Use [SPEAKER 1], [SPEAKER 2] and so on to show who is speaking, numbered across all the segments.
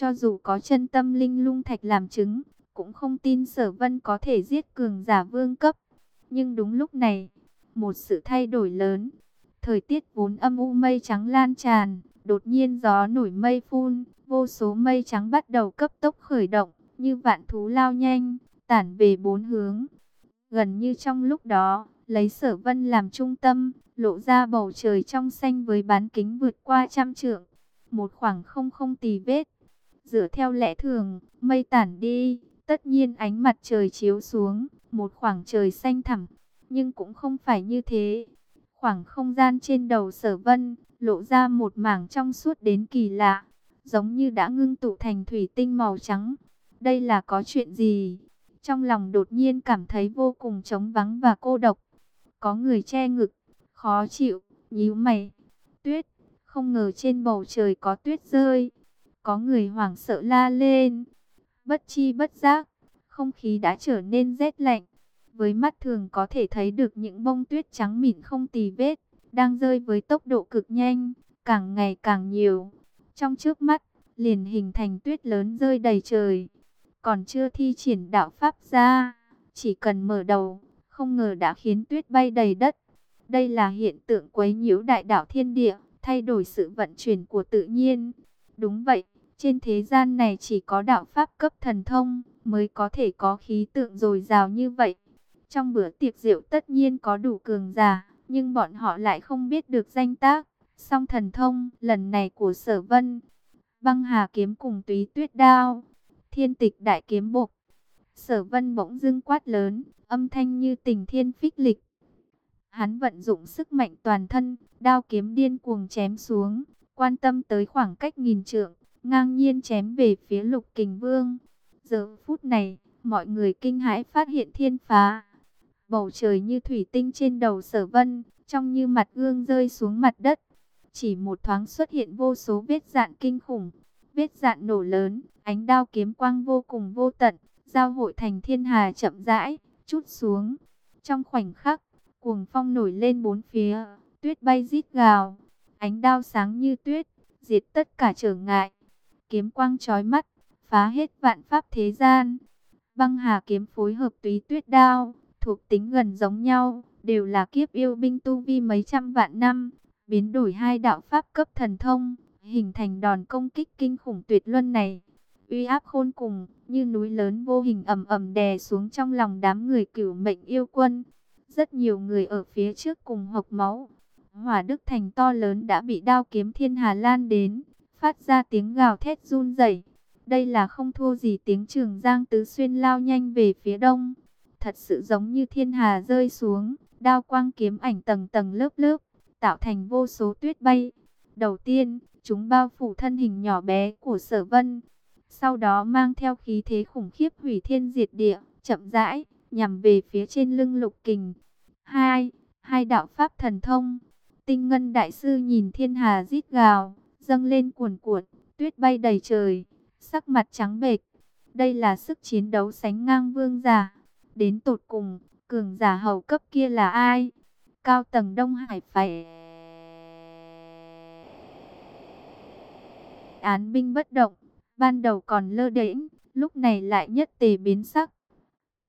[SPEAKER 1] Cho dù có chân tâm linh lung thạch làm chứng, cũng không tin sở vân có thể giết cường giả vương cấp. Nhưng đúng lúc này, một sự thay đổi lớn. Thời tiết vốn âm u mây trắng lan tràn, đột nhiên gió nổi mây phun, vô số mây trắng bắt đầu cấp tốc khởi động, như vạn thú lao nhanh, tản về bốn hướng. Gần như trong lúc đó, lấy sở vân làm trung tâm, lộ ra bầu trời trong xanh với bán kính vượt qua trăm trượng. Một khoảng không không tì vết. Dựa theo lẽ thường, mây tản đi, tất nhiên ánh mặt trời chiếu xuống, một khoảng trời xanh thẳm. Nhưng cũng không phải như thế. Khoảng không gian trên đầu sở vân, lộ ra một mảng trong suốt đến kỳ lạ, giống như đã ngưng tụ thành thủy tinh màu trắng. Đây là có chuyện gì? Trong lòng đột nhiên cảm thấy vô cùng trống vắng và cô độc. Có người che ngực, khó chịu, nhíu mày. Tuyết, không ngờ trên bầu trời có tuyết rơi. Có người hoảng sợ la lên. Bất chi bất giác, không khí đã trở nên rét lạnh. Với mắt thường có thể thấy được những bông tuyết trắng mịn không tì vết, đang rơi với tốc độ cực nhanh, càng ngày càng nhiều. Trong trước mắt, liền hình thành tuyết lớn rơi đầy trời. Còn chưa thi triển đạo pháp ra, chỉ cần mở đầu, không ngờ đã khiến tuyết bay đầy đất. Đây là hiện tượng quấy nhiễu đại đạo thiên địa, thay đổi sự vận chuyển của tự nhiên. Đúng vậy, trên thế gian này chỉ có đạo pháp cấp thần thông mới có thể có khí tượng dồi dào như vậy. Trong bữa tiệc rượu tất nhiên có đủ cường giả, nhưng bọn họ lại không biết được danh tác. Song thần thông lần này của sở vân, băng hà kiếm cùng túy tuyết đao, thiên tịch đại kiếm bộc. Sở vân bỗng dưng quát lớn, âm thanh như tình thiên phích lịch. Hắn vận dụng sức mạnh toàn thân, đao kiếm điên cuồng chém xuống, quan tâm tới khoảng cách nghìn trượng, ngang nhiên chém về phía lục kình vương. Giờ phút này, mọi người kinh hãi phát hiện thiên phá. Bầu trời như thủy tinh trên đầu sở vân, trong như mặt gương rơi xuống mặt đất. Chỉ một thoáng xuất hiện vô số vết dạn kinh khủng, vết dạn nổ lớn, ánh đao kiếm quang vô cùng vô tận, giao hội thành thiên hà chậm rãi, chút xuống. Trong khoảnh khắc, cuồng phong nổi lên bốn phía, tuyết bay rít gào, ánh đao sáng như tuyết, diệt tất cả trở ngại. Kiếm quang trói mắt, phá hết vạn pháp thế gian. Băng hà kiếm phối hợp túy tuyết đao, thuộc tính gần giống nhau, đều là kiếp yêu binh tu vi mấy trăm vạn năm, biến đổi hai đạo pháp cấp thần thông, hình thành đòn công kích kinh khủng tuyệt luân này. Uy áp khôn cùng, như núi lớn vô hình ầm ầm đè xuống trong lòng đám người cửu mệnh yêu quân. Rất nhiều người ở phía trước cùng hộc máu. Hỏa Đức Thành to lớn đã bị đao kiếm thiên hà lan đến, phát ra tiếng gào thét run rẩy. Đây là không thua gì tiếng trường giang tứ xuyên lao nhanh về phía đông. Thật sự giống như thiên hà rơi xuống, đao quang kiếm ảnh tầng tầng lớp lớp, tạo thành vô số tuyết bay. Đầu tiên, chúng bao phủ thân hình nhỏ bé của sở vân. Sau đó mang theo khí thế khủng khiếp hủy thiên diệt địa, chậm rãi, nhằm về phía trên lưng lục kình. Hai, hai đạo pháp thần thông. Tinh ngân đại sư nhìn thiên hà rít gào, dâng lên cuồn cuộn, tuyết bay đầy trời, sắc mặt trắng bệch. Đây là sức chiến đấu sánh ngang vương giả. Đến tột cùng, cường giả hầu cấp kia là ai? Cao tầng Đông Hải phải... Án binh bất động, ban đầu còn lơ đễnh, lúc này lại nhất tề biến sắc.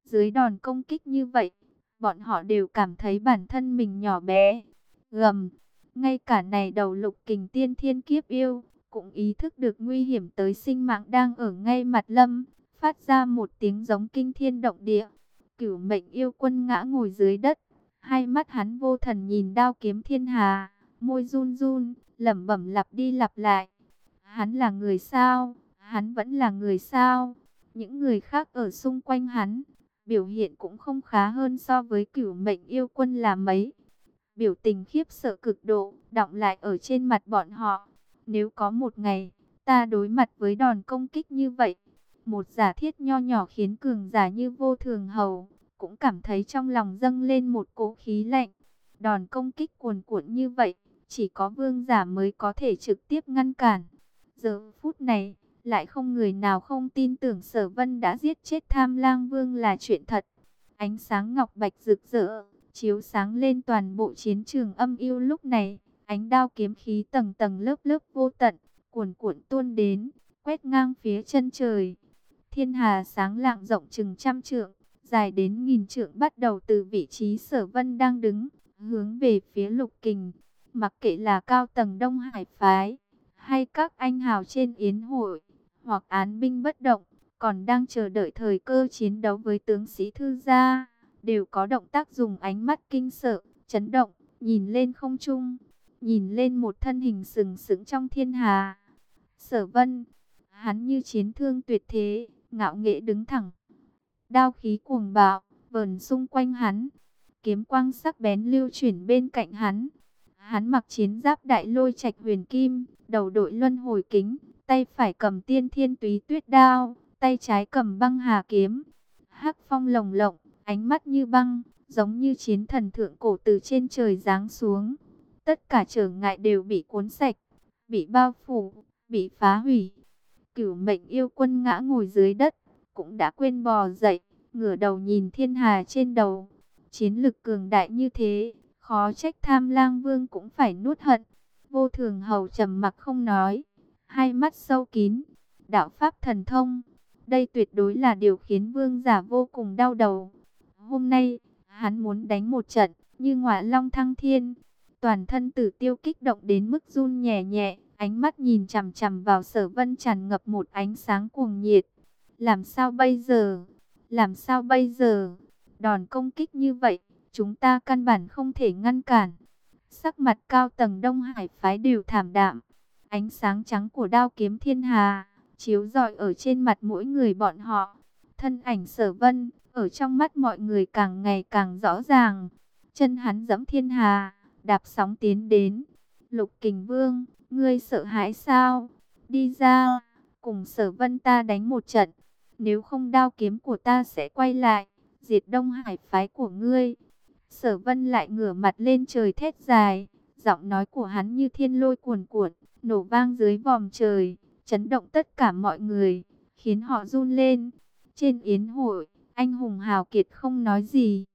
[SPEAKER 1] Dưới đòn công kích như vậy, bọn họ đều cảm thấy bản thân mình nhỏ bé. Gầm, ngay cả này đầu lục kình tiên thiên kiếp yêu, cũng ý thức được nguy hiểm tới sinh mạng đang ở ngay mặt lâm, phát ra một tiếng giống kinh thiên động địa. Cửu mệnh yêu quân ngã ngồi dưới đất, hai mắt hắn vô thần nhìn đao kiếm thiên hà, môi run run, lẩm bẩm lặp đi lặp lại. Hắn là người sao? Hắn vẫn là người sao? Những người khác ở xung quanh hắn, biểu hiện cũng không khá hơn so với cửu mệnh yêu quân là mấy. Biểu tình khiếp sợ cực độ, đọng lại ở trên mặt bọn họ. Nếu có một ngày, ta đối mặt với đòn công kích như vậy, một giả thiết nho nhỏ khiến cường giả như vô thường hầu, cũng cảm thấy trong lòng dâng lên một cỗ khí lạnh. Đòn công kích cuồn cuộn như vậy, chỉ có vương giả mới có thể trực tiếp ngăn cản. Giờ phút này, lại không người nào không tin tưởng sở vân đã giết chết tham lang vương là chuyện thật. Ánh sáng ngọc bạch rực rỡ, chiếu sáng lên toàn bộ chiến trường âm yêu lúc này. Ánh đao kiếm khí tầng tầng lớp lớp vô tận, cuồn cuộn tuôn đến, quét ngang phía chân trời. Thiên hà sáng lạng rộng chừng trăm trượng, dài đến nghìn trượng bắt đầu từ vị trí sở vân đang đứng, hướng về phía lục kình. Mặc kệ là cao tầng Đông Hải Phái, hay các anh hào trên yến hội, hoặc án binh bất động, còn đang chờ đợi thời cơ chiến đấu với tướng sĩ thư gia, đều có động tác dùng ánh mắt kinh sợ, chấn động, nhìn lên không trung, nhìn lên một thân hình sừng sững trong thiên hà. Sở vân, hắn như chiến thương tuyệt thế, ngạo nghệ đứng thẳng. Đao khí cuồng bạo, vờn xung quanh hắn, kiếm quang sắc bén lưu chuyển bên cạnh hắn. Hắn mặc chiến giáp đại lôi trạch huyền kim, đầu đội luân hồi kính, tay phải cầm tiên thiên túy tuyết đao, tay trái cầm băng hà kiếm. Hắc phong lồng lộng, ánh mắt như băng, giống như chiến thần thượng cổ từ trên trời giáng xuống. Tất cả trở ngại đều bị cuốn sạch, bị bao phủ, bị phá hủy. Cửu mệnh yêu quân ngã ngồi dưới đất, cũng đã quên bò dậy, ngửa đầu nhìn thiên hà trên đầu. Chiến lực cường đại như thế, khó trách tham lang vương cũng phải nuốt hận. Vô thường hầu trầm mặc không nói, hai mắt sâu kín, đạo pháp thần thông. Đây tuyệt đối là điều khiến vương giả vô cùng đau đầu. Hôm nay, hắn muốn đánh một trận, như ngọa long thăng thiên. Toàn thân tử tiêu kích động đến mức run nhẹ nhẹ, ánh mắt nhìn chằm chằm vào sở vân tràn ngập một ánh sáng cuồng nhiệt. Làm sao bây giờ? Làm sao bây giờ? Đòn công kích như vậy, chúng ta căn bản không thể ngăn cản. Sắc mặt cao tầng Đông Hải phái đều thảm đạm. Ánh sáng trắng của đao kiếm thiên hà, chiếu rọi ở trên mặt mỗi người bọn họ. Thân ảnh sở vân, ở trong mắt mọi người càng ngày càng rõ ràng. Chân hắn dẫm thiên hà, đạp sóng tiến đến. Lục kình vương, ngươi sợ hãi sao? Đi ra, cùng sở vân ta đánh một trận. Nếu không đao kiếm của ta sẽ quay lại, diệt đông hải phái của ngươi. Sở vân lại ngửa mặt lên trời thét dài, giọng nói của hắn như thiên lôi cuồn cuộn, nổ vang dưới vòm trời, chấn động tất cả mọi người, khiến họ run lên. Trên yến hội, anh hùng hào kiệt không nói gì.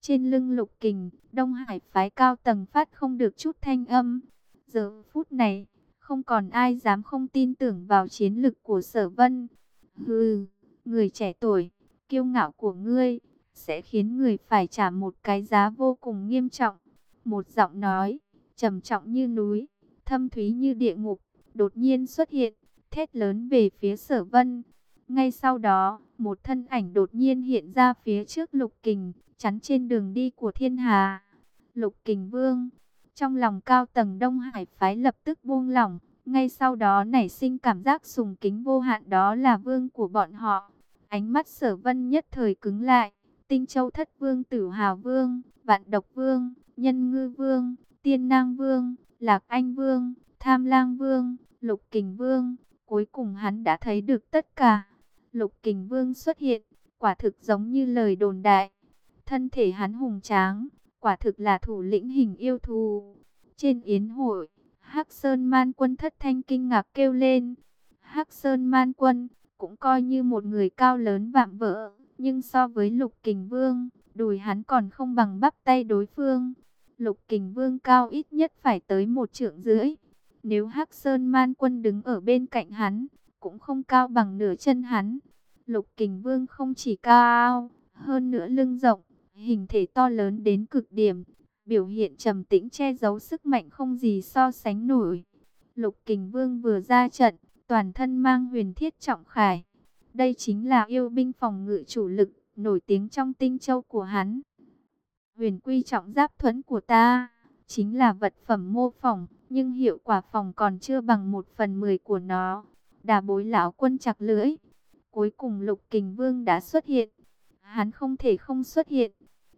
[SPEAKER 1] Trên lưng lục kình, Đông Hải phái cao tầng phát không được chút thanh âm. Giờ phút này, không còn ai dám không tin tưởng vào chiến lực của sở vân. Hừ, người trẻ tuổi, kiêu ngạo của ngươi, sẽ khiến người phải trả một cái giá vô cùng nghiêm trọng. Một giọng nói, trầm trọng như núi, thâm thúy như địa ngục, đột nhiên xuất hiện, thét lớn về phía sở vân. Ngay sau đó, một thân ảnh đột nhiên hiện ra phía trước lục kình, chắn trên đường đi của thiên hà. Lục kình vương, trong lòng cao tầng Đông Hải phái lập tức buông lỏng, ngay sau đó nảy sinh cảm giác sùng kính vô hạn đó là vương của bọn họ. Ánh mắt sở vân nhất thời cứng lại, tinh châu thất vương tử hào vương, vạn độc vương, nhân ngư vương, tiên nang vương, lạc anh vương, tham lang vương, lục kình vương. Cuối cùng hắn đã thấy được tất cả. Lục kình vương xuất hiện, quả thực giống như lời đồn đại. Thân thể hắn hùng tráng, quả thực là thủ lĩnh hình yêu thù. Trên yến hội, Hắc Sơn Man Quân thất thanh kinh ngạc kêu lên. Hắc Sơn Man Quân cũng coi như một người cao lớn vạm vỡ, nhưng so với Lục Kình Vương, đùi hắn còn không bằng bắp tay đối phương. Lục Kình Vương cao ít nhất phải tới một trượng rưỡi. Nếu Hắc Sơn Man Quân đứng ở bên cạnh hắn, cũng không cao bằng nửa chân hắn. Lục Kình Vương không chỉ cao, hơn nữa lưng rộng, hình thể to lớn đến cực điểm, biểu hiện trầm tĩnh che giấu sức mạnh không gì so sánh nổi. Lục Kình Vương vừa ra trận, toàn thân mang huyền thiết trọng khải. Đây chính là yêu binh phòng ngự chủ lực, nổi tiếng trong tinh châu của hắn. Huyền quy trọng giáp thuẫn của ta, chính là vật phẩm mô phỏng, nhưng hiệu quả phòng còn chưa bằng một phần mười của nó. Đà bối lão quân chặt lưỡi. Cuối cùng lục kình vương đã xuất hiện. Hắn không thể không xuất hiện.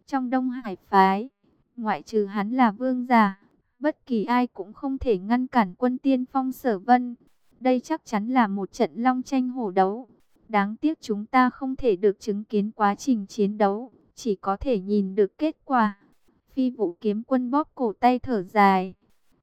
[SPEAKER 1] Trong Đông Hải Phái, ngoại trừ hắn là vương giả, bất kỳ ai cũng không thể ngăn cản quân tiên phong sở vân. Đây chắc chắn là một trận long tranh hổ đấu. Đáng tiếc chúng ta không thể được chứng kiến quá trình chiến đấu, chỉ có thể nhìn được kết quả. Phi vũ kiếm quân bóp cổ tay thở dài.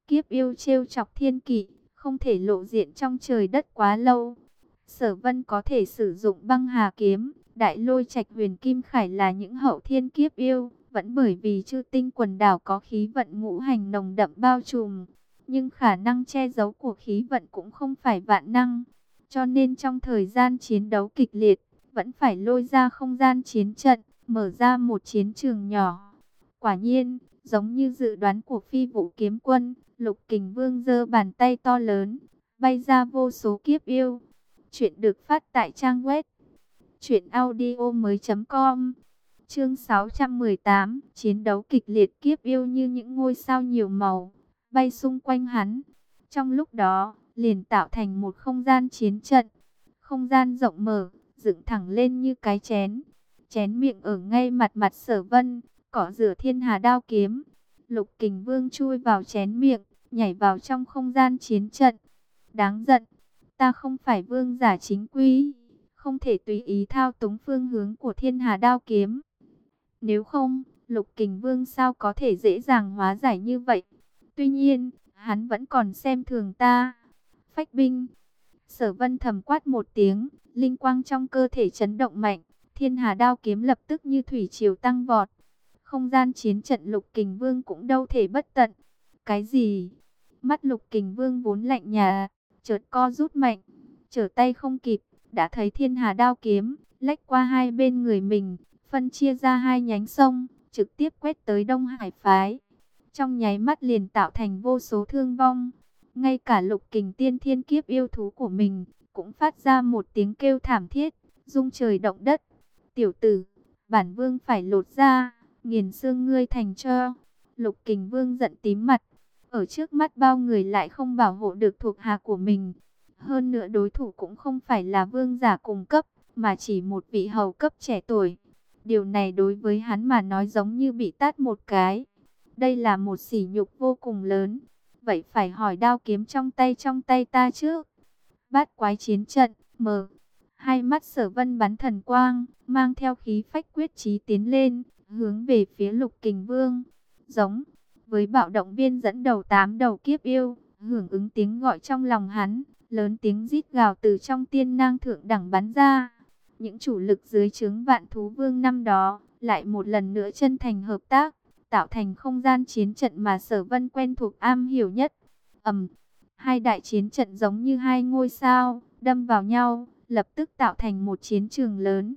[SPEAKER 1] Kiếp yêu trêu chọc thiên kỵ, không thể lộ diện trong trời đất quá lâu. Sở vân có thể sử dụng băng hà kiếm, đại lôi trạch huyền kim khải là những hậu thiên kiếp yêu, vẫn bởi vì chư tinh quần đảo có khí vận ngũ hành nồng đậm bao trùm. Nhưng khả năng che giấu của khí vận cũng không phải vạn năng. cho nên trong thời gian chiến đấu kịch liệt, vẫn phải lôi ra không gian chiến trận, mở ra một chiến trường nhỏ. Quả nhiên, giống như dự đoán của phi vũ kiếm quân, lục kình vương giơ bàn tay to lớn, bay ra vô số kiếp yêu. Chuyện được phát tại trang web chuyện audio mới.com Chương 618 Chiến đấu kịch liệt kiếp yêu như những ngôi sao nhiều màu, bay xung quanh hắn. Trong lúc đó, liền tạo thành một không gian chiến trận. Không gian rộng mở, dựng thẳng lên như cái chén. Chén miệng ở ngay mặt mặt sở vân, cỏ rửa thiên hà đao kiếm. Lục kình vương chui vào chén miệng, nhảy vào trong không gian chiến trận. Đáng giận, ta không phải vương giả chính quy, không thể tùy ý thao túng phương hướng của thiên hà đao kiếm. Nếu không, lục kình vương sao có thể dễ dàng hóa giải như vậy? Tuy nhiên, hắn vẫn còn xem thường ta. Phách binh. Sở vân thầm quát một tiếng, linh quang trong cơ thể chấn động mạnh. Thiên hà đao kiếm lập tức như thủy triều tăng vọt. Không gian chiến trận lục kình vương cũng đâu thể bất tận. Cái gì? Mắt lục kình vương vốn lạnh nhà, chợt co rút mạnh. Trở tay không kịp, đã thấy thiên hà đao kiếm, lách qua hai bên người mình, phân chia ra hai nhánh sông, trực tiếp quét tới Đông Hải Phái. Trong nháy mắt liền tạo thành vô số thương vong. Ngay cả lục kình tiên thiên kiếp yêu thú của mình, cũng phát ra một tiếng kêu thảm thiết, rung trời động đất. Tiểu tử, bản vương phải lột ra, nghiền xương ngươi thành cho. Lục kình vương giận tím mặt, ở trước mắt bao người lại không bảo hộ được thuộc hạ của mình. Hơn nữa đối thủ cũng không phải là vương giả cùng cấp, mà chỉ một vị hầu cấp trẻ tuổi. Điều này đối với hắn mà nói giống như bị tát một cái. Đây là một sỉ nhục vô cùng lớn. Vậy phải hỏi đao kiếm trong tay trong tay ta trước. Bát quái chiến trận, mở. Hai mắt sở vân bắn thần quang, mang theo khí phách quyết chí tiến lên, hướng về phía lục kình vương. Giống, với bạo động viên dẫn đầu tám đầu kiếp yêu, hưởng ứng tiếng gọi trong lòng hắn, lớn tiếng rít gào từ trong tiên nang thượng đẳng bắn ra. Những chủ lực dưới trướng vạn thú vương năm đó, lại một lần nữa chân thành hợp tác, tạo thành không gian chiến trận mà sở vân quen thuộc am hiểu nhất. ầm hai đại chiến trận giống như hai ngôi sao, đâm vào nhau, lập tức tạo thành một chiến trường lớn.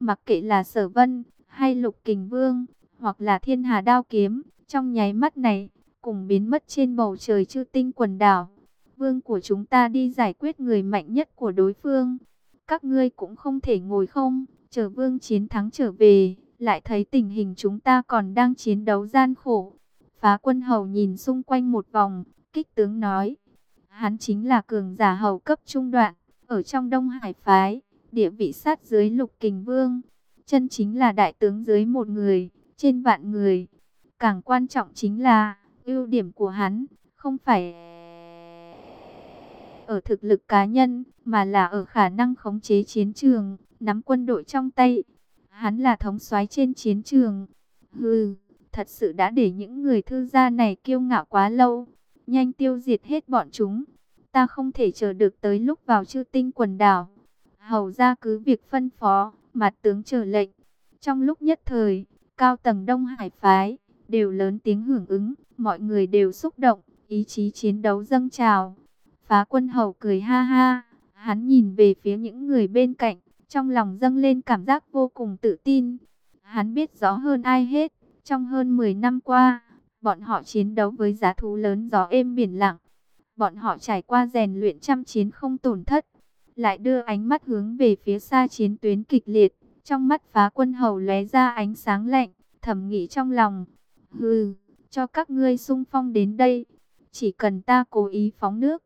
[SPEAKER 1] Mặc kệ là sở vân, hay lục kình vương, hoặc là thiên hà đao kiếm, trong nháy mắt này, cùng biến mất trên bầu trời chư tinh quần đảo. Vương của chúng ta đi giải quyết người mạnh nhất của đối phương. Các ngươi cũng không thể ngồi không, chờ vương chiến thắng trở về, lại thấy tình hình chúng ta còn đang chiến đấu gian khổ. Phá quân hầu nhìn xung quanh một vòng, kích tướng nói. Hắn chính là cường giả hầu cấp trung đoạn, ở trong Đông Hải Phái, địa vị sát dưới lục kình vương. Chân chính là đại tướng dưới một người, trên vạn người. Càng quan trọng chính là, ưu điểm của hắn, không phải ở thực lực cá nhân, mà là ở khả năng khống chế chiến trường, nắm quân đội trong tay. Hắn là thống soái trên chiến trường. Hừ, thật sự đã để những người thư gia này kiêu ngạo quá lâu. Nhanh tiêu diệt hết bọn chúng. Ta không thể chờ được tới lúc vào chư tinh quần đảo. Hầu ra cứ việc phân phó, mặt tướng chờ lệnh. Trong lúc nhất thời, cao tầng Đông Hải Phái, đều lớn tiếng hưởng ứng, mọi người đều xúc động, ý chí chiến đấu dâng trào. Phá quân hầu cười ha ha, hắn nhìn về phía những người bên cạnh, trong lòng dâng lên cảm giác vô cùng tự tin. Hắn biết rõ hơn ai hết, trong hơn 10 năm qua, bọn họ chiến đấu với giá thú lớn gió êm biển lặng. Bọn họ trải qua rèn luyện trăm chiến không tổn thất, lại đưa ánh mắt hướng về phía xa chiến tuyến kịch liệt. Trong mắt phá quân hầu lóe ra ánh sáng lạnh, thầm nghĩ trong lòng. Hừ, cho các ngươi sung phong đến đây. Chỉ cần ta cố ý phóng nước,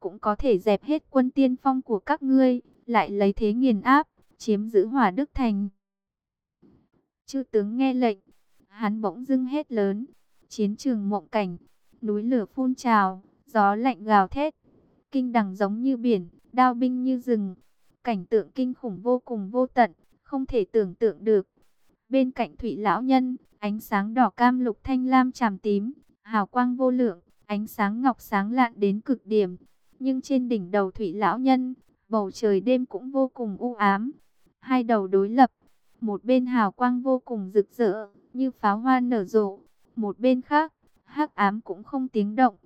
[SPEAKER 1] cũng có thể dẹp hết quân tiên phong của các ngươi, lại lấy thế nghiền áp, chiếm giữ hỏa đức thành. Chư tướng nghe lệnh, hắn bỗng dưng hét lớn, chiến trường mộng cảnh, núi lửa phun trào, gió lạnh gào thét, kinh đằng giống như biển, đao binh như rừng, cảnh tượng kinh khủng vô cùng vô tận, không thể tưởng tượng được. Bên cạnh thụy lão nhân, ánh sáng đỏ cam lục thanh lam tràm tím, hào quang vô lượng, ánh sáng ngọc sáng lạn đến cực điểm. Nhưng trên đỉnh đầu thủy lão nhân, bầu trời đêm cũng vô cùng u ám. Hai đầu đối lập, một bên hào quang vô cùng rực rỡ, như pháo hoa nở rộ. Một bên khác, hắc ám cũng không tiếng động.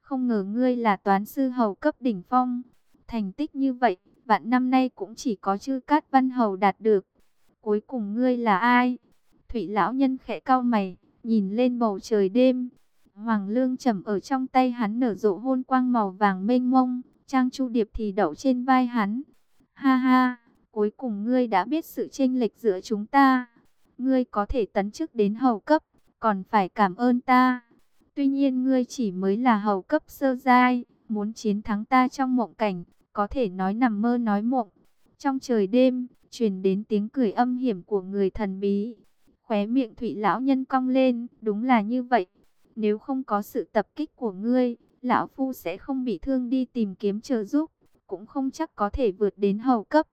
[SPEAKER 1] Không ngờ ngươi là toán sư hầu cấp đỉnh phong. Thành tích như vậy, vạn năm nay cũng chỉ có chư Cát Văn Hầu đạt được. Cuối cùng ngươi là ai? Thủy lão nhân khẽ cau mày, nhìn lên bầu trời đêm. Hoàng lương trầm ở trong tay hắn nở rộ hôn quang màu vàng mênh mông, trang chu điệp thì đậu trên vai hắn. Ha ha, cuối cùng ngươi đã biết sự chênh lệch giữa chúng ta. Ngươi có thể tấn chức đến hầu cấp, còn phải cảm ơn ta. Tuy nhiên ngươi chỉ mới là hầu cấp sơ giai, muốn chiến thắng ta trong mộng cảnh, có thể nói nằm mơ nói mộng. Trong trời đêm, truyền đến tiếng cười âm hiểm của người thần bí. Khóe miệng Thụy lão nhân cong lên, đúng là như vậy. Nếu không có sự tập kích của ngươi, lão phu sẽ không bị thương đi tìm kiếm trợ giúp, cũng không chắc có thể vượt đến hầu cấp.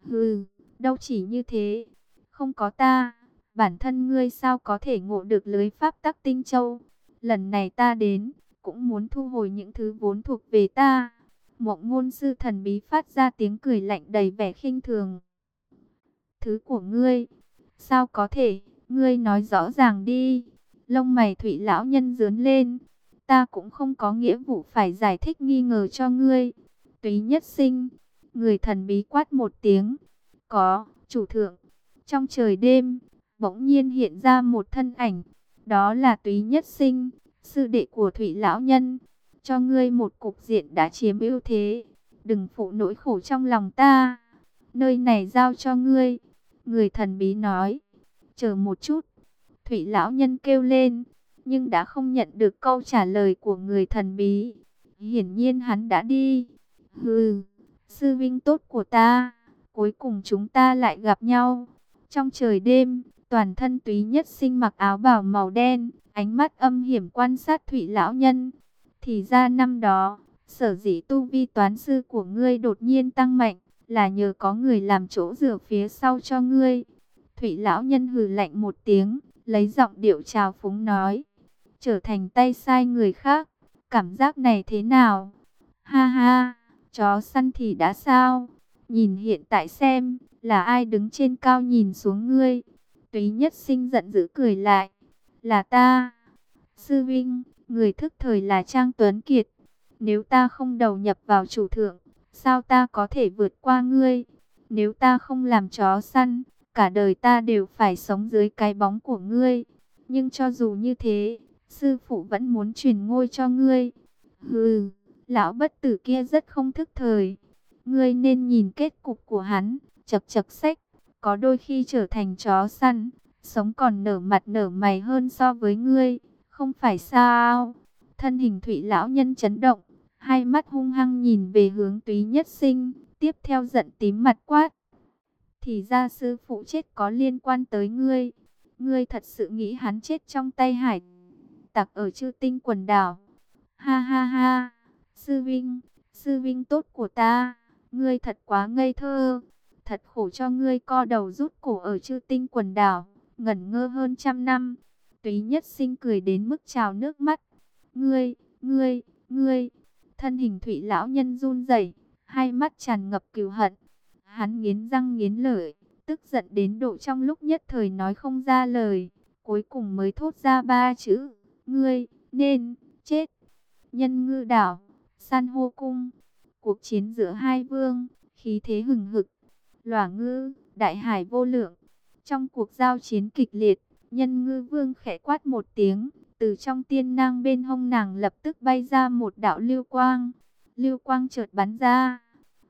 [SPEAKER 1] Hừ, đâu chỉ như thế, không có ta, bản thân ngươi sao có thể ngộ được lưới pháp tắc tinh châu. Lần này ta đến, cũng muốn thu hồi những thứ vốn thuộc về ta. Mộng ngôn sư thần bí phát ra tiếng cười lạnh đầy vẻ khinh thường. Thứ của ngươi, sao có thể, ngươi nói rõ ràng đi. Lông mày thủy lão nhân dướn lên, ta cũng không có nghĩa vụ phải giải thích nghi ngờ cho ngươi. Túy nhất sinh, người thần bí quát một tiếng, có, chủ thượng. Trong trời đêm, bỗng nhiên hiện ra một thân ảnh, đó là túy nhất sinh, sư đệ của thủy lão nhân. Cho ngươi một cục diện đã chiếm ưu thế, đừng phụ nỗi khổ trong lòng ta. Nơi này giao cho ngươi, người thần bí nói. Chờ một chút, thủy lão nhân kêu lên nhưng đã không nhận được câu trả lời của người thần bí. Hiển nhiên hắn đã đi. Hừ, sư vinh tốt của ta, cuối cùng chúng ta lại gặp nhau. Trong trời đêm, toàn thân túy nhất sinh mặc áo bào màu đen, ánh mắt âm hiểm quan sát thủy lão nhân. Thì ra năm đó, sở dĩ tu vi toán sư của ngươi đột nhiên tăng mạnh, là nhờ có người làm chỗ dựa phía sau cho ngươi. Thủy lão nhân hừ lạnh một tiếng, lấy giọng điệu trào phúng nói trở thành tay sai người khác. Cảm giác này thế nào? Ha ha, chó săn thì đã sao? Nhìn hiện tại xem, là ai đứng trên cao nhìn xuống ngươi? Túy nhất sinh giận dữ cười lại. Là ta. Sư Vinh, người thức thời là Trang Tuấn Kiệt. Nếu ta không đầu nhập vào chủ thượng, sao ta có thể vượt qua ngươi? Nếu ta không làm chó săn, cả đời ta đều phải sống dưới cái bóng của ngươi. Nhưng cho dù như thế, sư phụ vẫn muốn truyền ngôi cho ngươi. Hừ, lão bất tử kia rất không thức thời. Ngươi nên nhìn kết cục của hắn, chật chật sách, có đôi khi trở thành chó săn, sống còn nở mặt nở mày hơn so với ngươi, không phải sao? Thân hình thủy lão nhân chấn động, hai mắt hung hăng nhìn về hướng túy nhất sinh, tiếp theo giận tím mặt quát. Thì ra sư phụ chết có liên quan tới ngươi, ngươi thật sự nghĩ hắn chết trong tay hải tặc ở chư tinh quần đảo. Ha ha ha, sư vinh, sư vinh tốt của ta, ngươi thật quá ngây thơ. Thật khổ cho ngươi co đầu rút cổ ở chư tinh quần đảo, ngẩn ngơ hơn trăm năm. Túy nhất sinh cười đến mức trào nước mắt. Ngươi, ngươi, ngươi, thân hình thủy lão nhân run rẩy, hai mắt tràn ngập cừu hận. Hắn nghiến răng nghiến lợi, tức giận đến độ trong lúc nhất thời nói không ra lời, cuối cùng mới thốt ra ba chữ ngươi, nên, chết. Nhân ngư đảo, san hô cung, cuộc chiến giữa hai vương, khí thế hừng hực, lỏa ngư, đại hải vô lượng. Trong cuộc giao chiến kịch liệt, nhân ngư vương khẽ quát một tiếng, từ trong tiên nang bên hông nàng lập tức bay ra một đạo lưu quang. Lưu quang chợt bắn ra,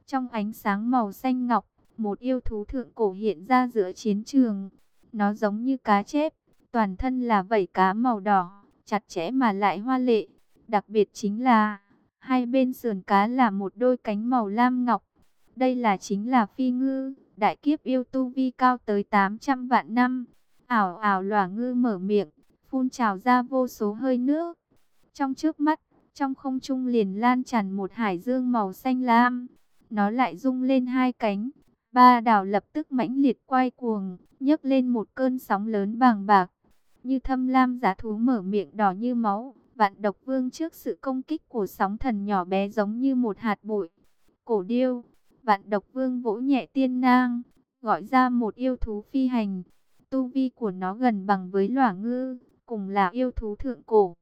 [SPEAKER 1] trong ánh sáng màu xanh ngọc, một yêu thú thượng cổ hiện ra giữa chiến trường. Nó giống như cá chép, toàn thân là vảy cá màu đỏ chặt chẽ mà lại hoa lệ. Đặc biệt chính là, hai bên sườn cá là một đôi cánh màu lam ngọc. Đây là chính là phi ngư, đại kiếp yêu tu vi cao tới 800 vạn năm. Ảo ảo lòa ngư mở miệng, phun trào ra vô số hơi nước. Trong trước mắt, trong không trung liền lan tràn một hải dương màu xanh lam. Nó lại rung lên hai cánh. Ba đảo lập tức mãnh liệt quay cuồng, nhấc lên một cơn sóng lớn bàng bạc như thâm lam giá thú mở miệng đỏ như máu. Vạn độc vương trước sự công kích của sóng thần nhỏ bé giống như một hạt bụi. Cổ điêu, vạn độc vương vỗ nhẹ tiên nang, gọi ra một yêu thú phi hành. Tu vi của nó gần bằng với lỏa ngư, cùng là yêu thú thượng cổ.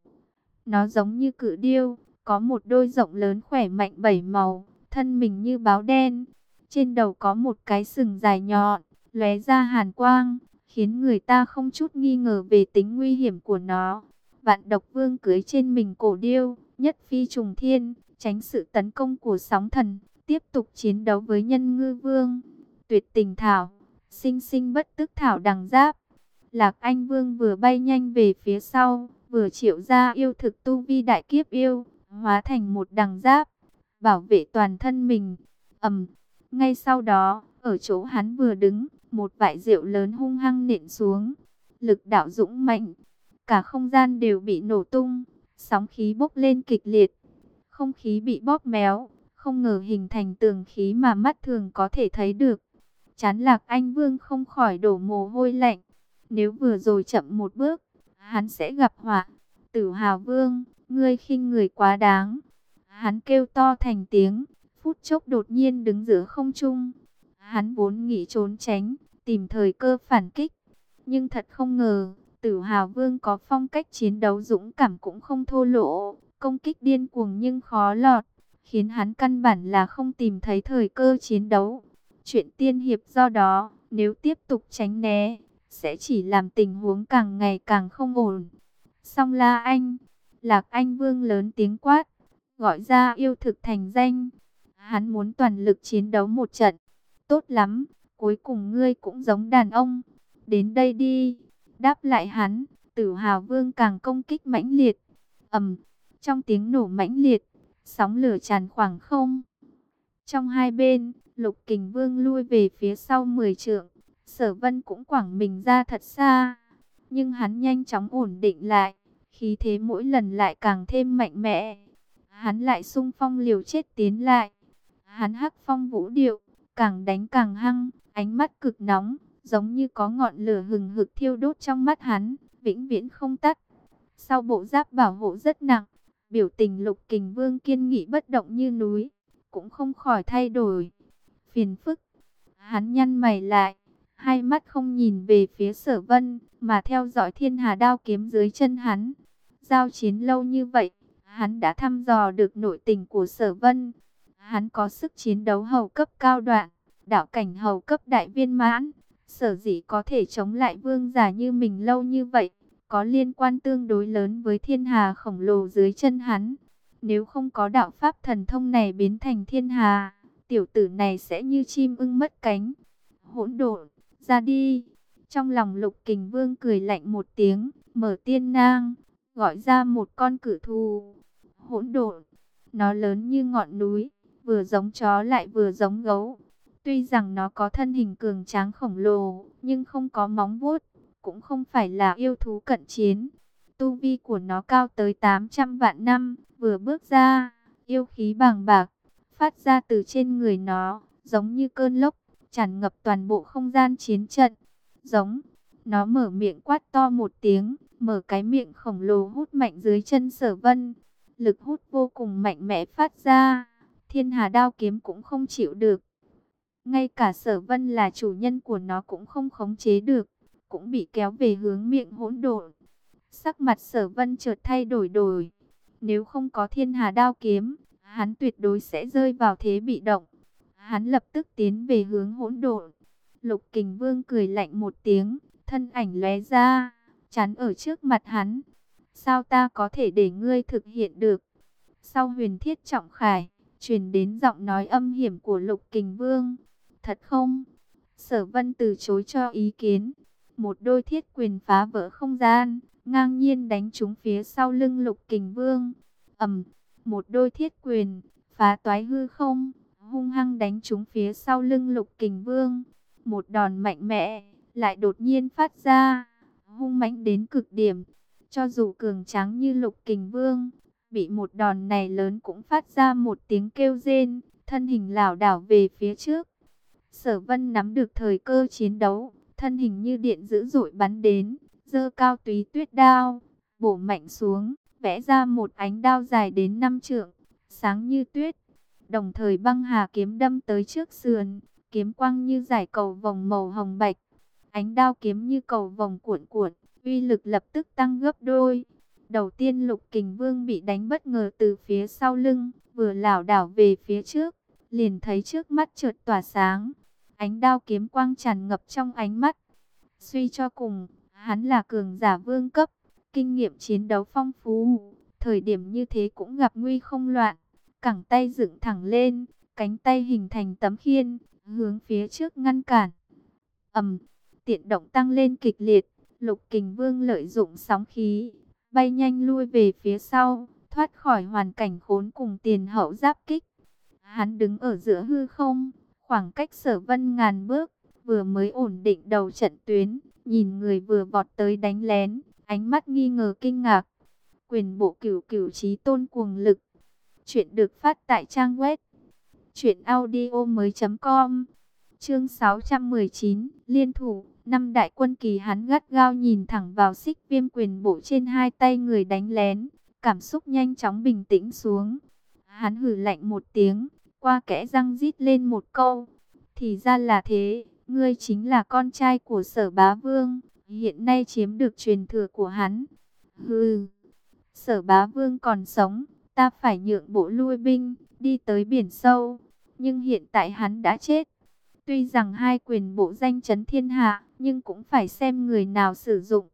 [SPEAKER 1] Nó giống như cự điêu, có một đôi rộng lớn khỏe mạnh bảy màu, thân mình như báo đen, trên đầu có một cái sừng dài nhọn, lóe ra hàn quang, khiến người ta không chút nghi ngờ về tính nguy hiểm của nó. Vạn độc vương cưới trên mình cổ điêu, nhất phi trùng thiên, tránh sự tấn công của sóng thần, tiếp tục chiến đấu với nhân ngư vương. Tuyệt tình thảo, sinh sinh bất tức thảo đằng giáp. Lạc Anh Vương vừa bay nhanh về phía sau, vừa triệu ra yêu thực tu vi đại kiếp yêu, hóa thành một đằng giáp, bảo vệ toàn thân mình. ầm, ngay sau đó, ở chỗ hắn vừa đứng, một vại rượu lớn hung hăng nện xuống, lực đạo dũng mạnh, cả không gian đều bị nổ tung, sóng khí bốc lên kịch liệt, không khí bị bóp méo, không ngờ hình thành tường khí mà mắt thường có thể thấy được. Chán lạc anh vương không khỏi đổ mồ hôi lạnh, nếu vừa rồi chậm một bước, hắn sẽ gặp họa. Tử hào vương, ngươi khinh người quá đáng. Hắn kêu to thành tiếng, phút chốc đột nhiên đứng giữa không trung. Hắn vốn nghĩ trốn tránh, tìm thời cơ phản kích. Nhưng thật không ngờ, tử hào vương có phong cách chiến đấu dũng cảm cũng không thô lỗ, công kích điên cuồng nhưng khó lọt, khiến hắn căn bản là không tìm thấy thời cơ chiến đấu. Chuyện tiên hiệp do đó, nếu tiếp tục tránh né, sẽ chỉ làm tình huống càng ngày càng không ổn. Song La Anh, Lạc Anh Vương lớn tiếng quát, gọi ra yêu thực thành danh. Hắn muốn toàn lực chiến đấu một trận. Tốt lắm, cuối cùng ngươi cũng giống đàn ông. Đến đây đi. Đáp lại hắn, tử hào vương càng công kích mãnh liệt. ầm, trong tiếng nổ mãnh liệt, sóng lửa tràn khoảng không. Trong hai bên, lục kình vương lui về phía sau 10 trượng. Sở vân cũng quảng mình ra thật xa. Nhưng hắn nhanh chóng ổn định lại. Khí thế mỗi lần lại càng thêm mạnh mẽ. Hắn lại sung phong liều chết tiến lại. Hắn hắc phong vũ điệu, càng đánh càng hăng, ánh mắt cực nóng, giống như có ngọn lửa hừng hực thiêu đốt trong mắt hắn, vĩnh viễn không tắt. Sau bộ giáp bảo hộ rất nặng, biểu tình lục kình vương kiên nghị bất động như núi, cũng không khỏi thay đổi. Phiền phức, hắn nhăn mày lại, hai mắt không nhìn về phía sở vân, mà theo dõi thiên hà đao kiếm dưới chân hắn. Giao chiến lâu như vậy, hắn đã thăm dò được nội tình của sở vân. Hắn có sức chiến đấu hầu cấp cao đoạn, đạo cảnh hầu cấp đại viên mãn. Sở dĩ có thể chống lại vương giả như mình lâu như vậy, có liên quan tương đối lớn với thiên hà khổng lồ dưới chân hắn. Nếu không có đạo pháp thần thông này biến thành thiên hà, tiểu tử này sẽ như chim ưng mất cánh. Hỗn độn, ra đi. Trong lòng lục kình vương cười lạnh một tiếng, mở tiên nang, gọi ra một con cử thù. Hỗn độn, nó lớn như ngọn núi, vừa giống chó lại vừa giống gấu. Tuy rằng nó có thân hình cường tráng khổng lồ, nhưng không có móng vuốt, cũng không phải là yêu thú cận chiến. Tu vi của nó cao tới 800 vạn năm, vừa bước ra, yêu khí bàng bạc, phát ra từ trên người nó, giống như cơn lốc, tràn ngập toàn bộ không gian chiến trận. Giống, nó mở miệng quát to một tiếng, mở cái miệng khổng lồ hút mạnh dưới chân sở vân. Lực hút vô cùng mạnh mẽ phát ra, thiên hà đao kiếm cũng không chịu được. Ngay cả sở vân là chủ nhân của nó cũng không khống chế được, cũng bị kéo về hướng miệng hỗn độn. Sắc mặt sở vân chợt thay đổi đổi. Nếu không có thiên hà đao kiếm, hắn tuyệt đối sẽ rơi vào thế bị động. Hắn lập tức tiến về hướng hỗn độn. Lục kình vương cười lạnh một tiếng, thân ảnh lóe ra, chắn ở trước mặt hắn. Sao ta có thể để ngươi thực hiện được? Sau huyền thiết trọng khải, truyền đến giọng nói âm hiểm của lục kình vương. Thật không? Sở vân từ chối cho ý kiến. Một đôi thiết quyền phá vỡ không gian, ngang nhiên đánh trúng phía sau lưng lục kình vương. ầm, một đôi thiết quyền, phá toái hư không, hung hăng đánh trúng phía sau lưng lục kình vương. Một đòn mạnh mẽ, lại đột nhiên phát ra, hung mãnh đến cực điểm. Cho dù cường tráng như lục kình vương, bị một đòn này lớn cũng phát ra một tiếng kêu rên, thân hình lảo đảo về phía trước. Sở vân nắm được thời cơ chiến đấu, thân hình như điện dữ dội bắn đến, dơ cao túy tuyết đao, bổ mạnh xuống, vẽ ra một ánh đao dài đến năm trượng, sáng như tuyết. Đồng thời băng hà kiếm đâm tới trước sườn, kiếm quang như giải cầu vòng màu hồng bạch. Ánh đao kiếm như cầu vòng cuộn cuộn, uy lực lập tức tăng gấp đôi. Đầu tiên lục kình vương bị đánh bất ngờ từ phía sau lưng, vừa lảo đảo về phía trước, liền thấy trước mắt chợt tỏa sáng, ánh đao kiếm quang tràn ngập trong ánh mắt. Suy cho cùng, hắn là cường giả vương cấp, kinh nghiệm chiến đấu phong phú, thời điểm như thế cũng gặp nguy không loạn, cẳng tay dựng thẳng lên, cánh tay hình thành tấm khiên, hướng phía trước ngăn cản. ầm, tiện động tăng lên kịch liệt, lục kình vương lợi dụng sóng khí, bay nhanh lui về phía sau, thoát khỏi hoàn cảnh khốn cùng tiền hậu giáp kích. Hắn đứng ở giữa hư không, khoảng cách sở vân ngàn bước, vừa mới ổn định đầu trận tuyến, nhìn người vừa vọt tới đánh lén, ánh mắt nghi ngờ kinh ngạc. Quyền bộ cửu cửu trí tôn cuồng lực. Chuyện được phát tại trang web truyệnaudiomoi.com. Chương 619, liên thủ, năm đại quân kỳ hắn gắt gao nhìn thẳng vào xích viêm quyền bộ trên hai tay người đánh lén, cảm xúc nhanh chóng bình tĩnh xuống. Hắn hử lạnh một tiếng, qua kẽ răng rít lên một câu. Thì ra là thế, ngươi chính là con trai của sở bá vương, hiện nay chiếm được truyền thừa của hắn. Hừ, sở bá vương còn sống, ta phải nhượng bộ lui binh, đi tới biển sâu. Nhưng hiện tại hắn đã chết. Tuy rằng hai quyền bộ danh chấn thiên hạ, nhưng cũng phải xem người nào sử dụng.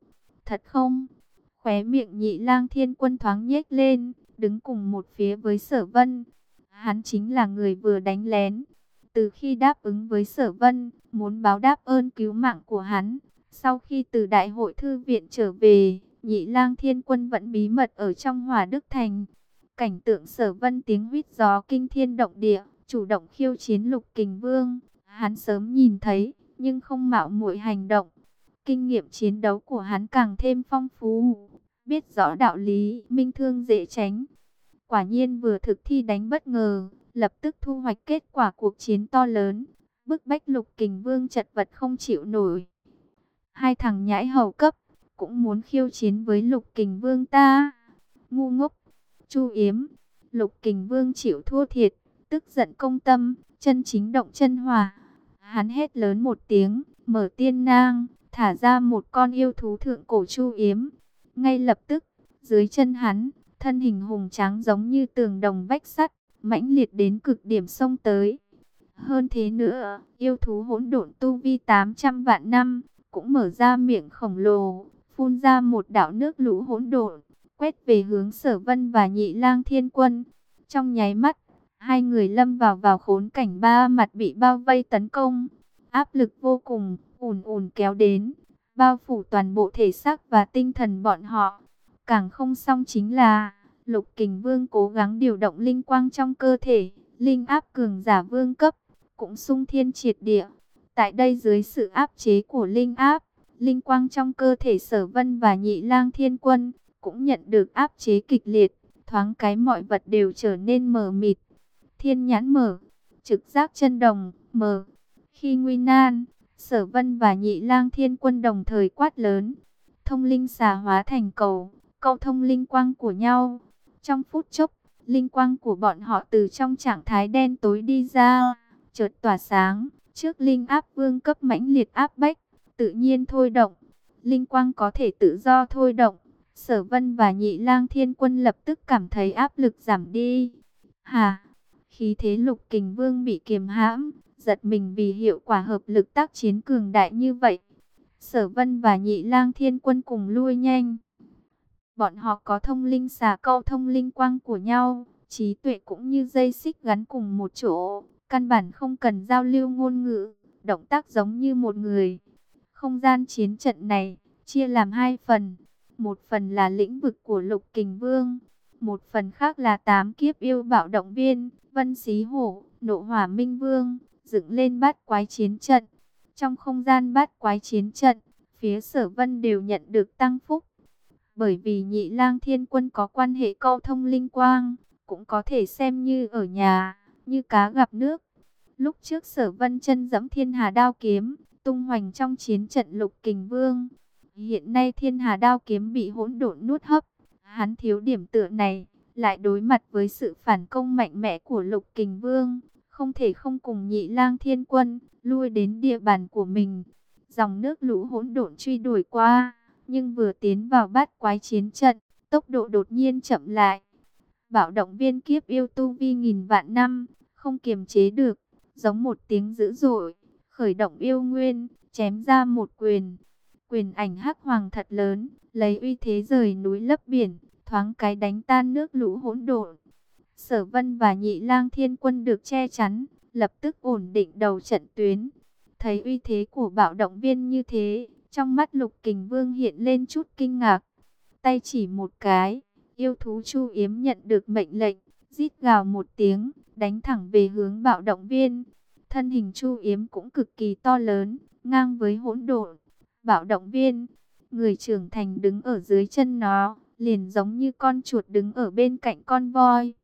[SPEAKER 1] Thật không? Khóe miệng nhị lang thiên quân thoáng nhếch lên, đứng cùng một phía với sở vân. Hắn chính là người vừa đánh lén. Từ khi đáp ứng với sở vân, muốn báo đáp ơn cứu mạng của hắn. Sau khi từ đại hội thư viện trở về, nhị lang thiên quân vẫn bí mật ở trong hòa đức thành. Cảnh tượng sở vân tiếng huýt gió kinh thiên động địa, chủ động khiêu chiến lục kình vương. Hắn sớm nhìn thấy, nhưng không mạo muội hành động. Kinh nghiệm chiến đấu của hắn càng thêm phong phú, biết rõ đạo lý, minh thương dễ tránh. Quả nhiên vừa thực thi đánh bất ngờ, lập tức thu hoạch kết quả cuộc chiến to lớn, bức bách lục kình vương chật vật không chịu nổi. Hai thằng nhãi hầu cấp, cũng muốn khiêu chiến với lục kình vương ta. Ngu ngốc, chu yếm, lục kình vương chịu thua thiệt, tức giận công tâm, chân chính động chân hòa. Hắn hét lớn một tiếng, mở tiên nang, thả ra một con yêu thú thượng cổ chu yếm. Ngay lập tức, dưới chân hắn, thân hình hùng tráng giống như tường đồng vách sắt, mãnh liệt đến cực điểm sông tới. Hơn thế nữa, yêu thú hỗn độn tu vi 800 vạn năm, cũng mở ra miệng khổng lồ, phun ra một đạo nước lũ hỗn độn, quét về hướng sở vân và nhị lang thiên quân. Trong nháy mắt, hai người lâm vào vào khốn cảnh ba mặt bị bao vây tấn công. Áp lực vô cùng, ùn ùn kéo đến, bao phủ toàn bộ thể xác và tinh thần bọn họ. Càng không xong chính là, lục kình vương cố gắng điều động linh quang trong cơ thể, linh áp cường giả vương cấp, cũng sung thiên triệt địa. Tại đây dưới sự áp chế của linh áp, linh quang trong cơ thể sở vân và nhị lang thiên quân, cũng nhận được áp chế kịch liệt, thoáng cái mọi vật đều trở nên mờ mịt. Thiên nhãn mở, trực giác chân đồng, mở. Khi nguy nan, sở vân và nhị lang thiên quân đồng thời quát lớn. Thông linh xà hóa thành cầu, câu thông linh quang của nhau. Trong phút chốc, linh quang của bọn họ từ trong trạng thái đen tối đi ra, chợt tỏa sáng, trước linh áp vương cấp mãnh liệt áp bách, tự nhiên thôi động. Linh quang có thể tự do thôi động. Sở Vân và Nhị Lang Thiên Quân lập tức cảm thấy áp lực giảm đi. Hà, khí thế lục kình vương bị kiềm hãm, giật mình vì hiệu quả hợp lực tác chiến cường đại như vậy. Sở Vân và Nhị Lang Thiên Quân cùng lui nhanh. Bọn họ có thông linh xà câu thông linh quang của nhau, trí tuệ cũng như dây xích gắn cùng một chỗ, căn bản không cần giao lưu ngôn ngữ, động tác giống như một người. Không gian chiến trận này chia làm hai phần, một phần là lĩnh vực của Lục Kình Vương, một phần khác là tám kiếp yêu bạo động viên, Vân Xí Hổ, Nộ Hỏa Minh Vương, dựng lên bát quái chiến trận. Trong không gian bát quái chiến trận, phía sở vân đều nhận được tăng phúc. Bởi vì nhị lang thiên quân có quan hệ câu thông linh quang, cũng có thể xem như ở nhà, như cá gặp nước. Lúc trước sở vân chân dẫm thiên hà đao kiếm, tung hoành trong chiến trận lục kình vương. Hiện nay thiên hà đao kiếm bị hỗn độn nuốt hấp, hắn thiếu điểm tựa này, lại đối mặt với sự phản công mạnh mẽ của lục kình vương, không thể không cùng nhị lang thiên quân, lui đến địa bàn của mình. Dòng nước lũ hỗn độn truy đuổi qua, nhưng vừa tiến vào bát quái chiến trận, tốc độ đột nhiên chậm lại. bạo động viên kiếp yêu tu vi nghìn vạn năm, không kiềm chế được, giống một tiếng dữ dội, khởi động yêu nguyên, chém ra một quyền. Quyền ảnh hắc hoàng thật lớn, lấy uy thế rời núi lấp biển, thoáng cái đánh tan nước lũ hỗn độn. Sở Vân và Nhị Lang Thiên Quân được che chắn, lập tức ổn định đầu trận tuyến. Thấy uy thế của bạo động viên như thế, trong mắt Lục Kình Vương hiện lên chút kinh ngạc. Tay chỉ một cái, yêu thú Chu Yếm nhận được mệnh lệnh, rít gào một tiếng, đánh thẳng về hướng bạo động viên. Thân hình Chu Yếm cũng cực kỳ to lớn, ngang với hỗn độn. Bạo động viên, người trưởng thành đứng ở dưới chân nó, liền giống như con chuột đứng ở bên cạnh con voi.